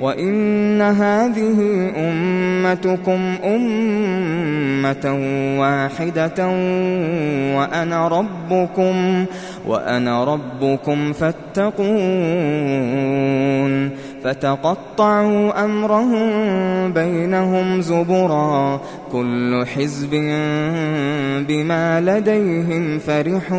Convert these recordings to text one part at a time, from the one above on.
وَإِنَّ هَٰذِهِ أُمَّتُكُمْ أُمَّةً وَاحِدَةً وَأَنَا رَبُّكُمْ وَأَنَا رَبُّكُمْ فَاتَّقُونِ فَتَقَطَّعُوا أَمْرَهُم بَيْنَهُمْ زُبُرًا كُلُّ حِزْبٍ بِمَا لَدَيْهِمْ فَرِحُونَ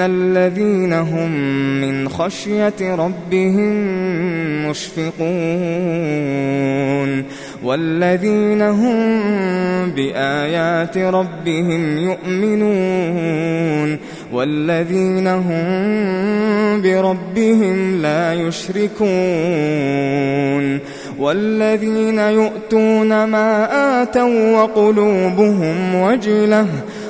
ان الذين هم من خشيه ربهم مشفقون والذين هم بايات ربهم يؤمنون والذين هم بربهم لا يشركون والذين يؤتون ما آتوا وقلوبهم وجله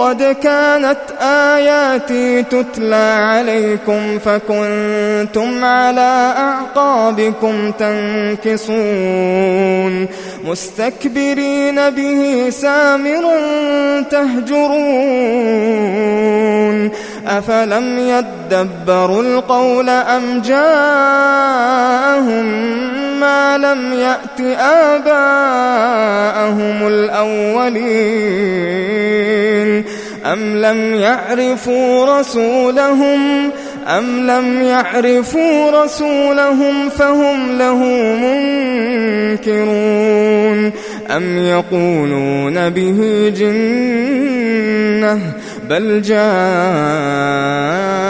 قد كانت آياتي تتلى عليكم فكنتم على أعقابكم تنكصون مستكبرين به سامر تهجرون أفلم يدبروا القول أم جاءهم ما لم يأت آباءهم الأولين أم لم يعرفوا رسولهم أم لم يعرفوا رسولهم فهم له منكرون أم يقولون به جنة بل جاء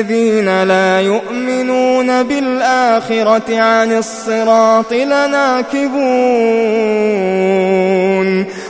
الذين لا يؤمنون بالآخرة عن الصراط لناكبون.